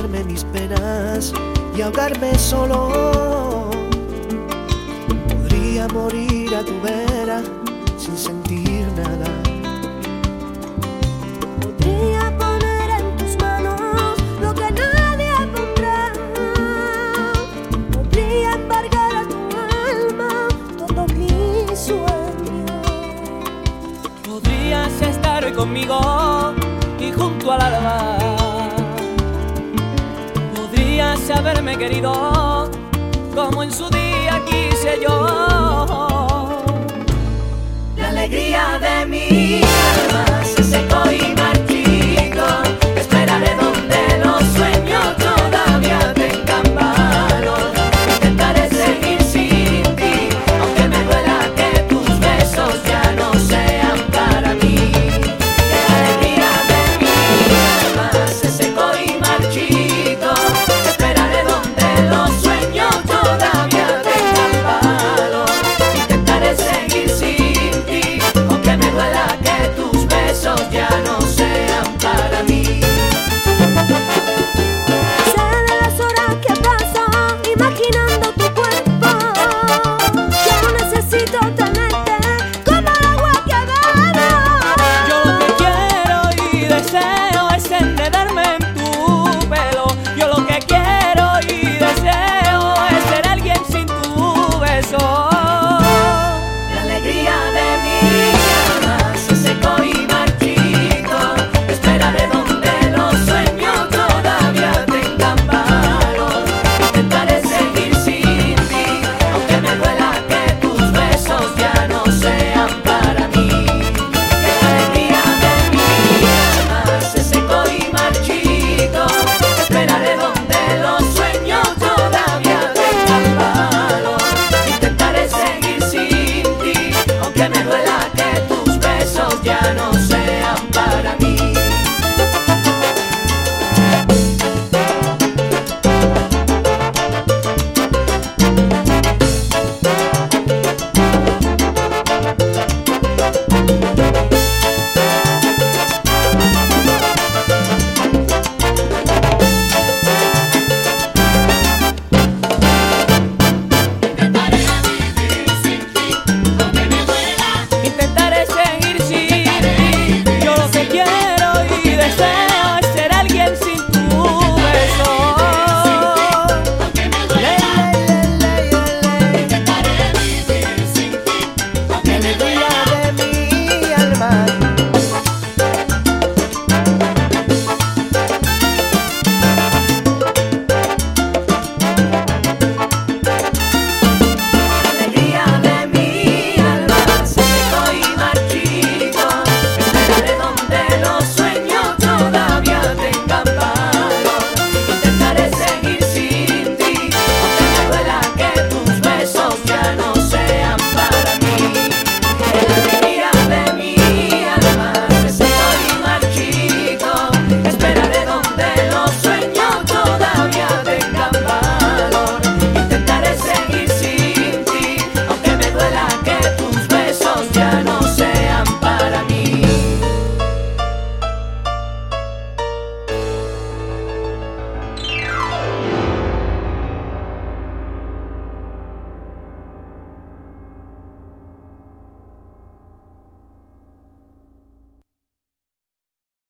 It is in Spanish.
mis penas y ahogarme solo. Podría morir a tu vera sin sentir nada. Podría poner en tus manos lo que nadie pondrá. Podría embargar a tu alma todo mi sueño. Podrías estar hoy conmigo y junto al alba quise haberme querido como en su día quise yo. La alegría de mi alma.